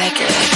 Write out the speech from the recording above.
like it